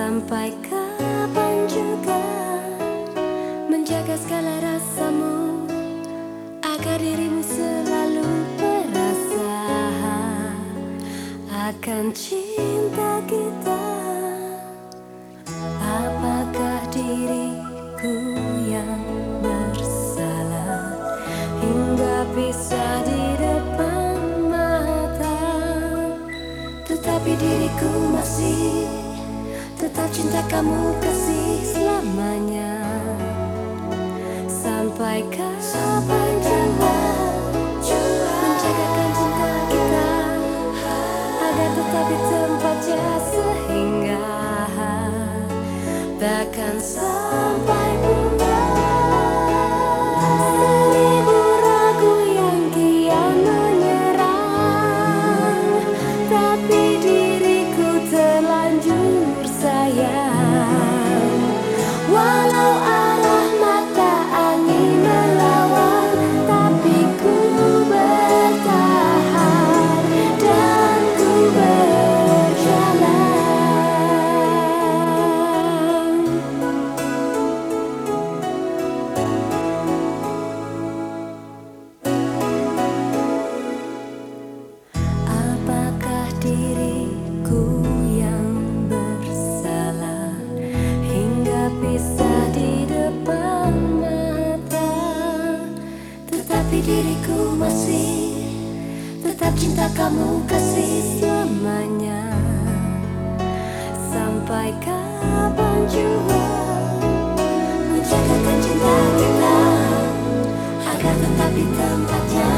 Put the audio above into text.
Sampai kapan juga menjaga segala rasamu Agar dirimu selalu berasa Akan cinta kita. Apakah diriku yang bersalah Hingga bisa di depan mata? Tetapi diriku masih Tetap cinta kamu kasih selamanya. Sampai kapan juga Menjagakan cinta kita Agar tetap di tempatnya sehingga. Takkan sampai diriku masih tetap cinta kamu kasih selamanya. Sampai kapan juga menjagakan cinta kita agar tetap di tempatnya.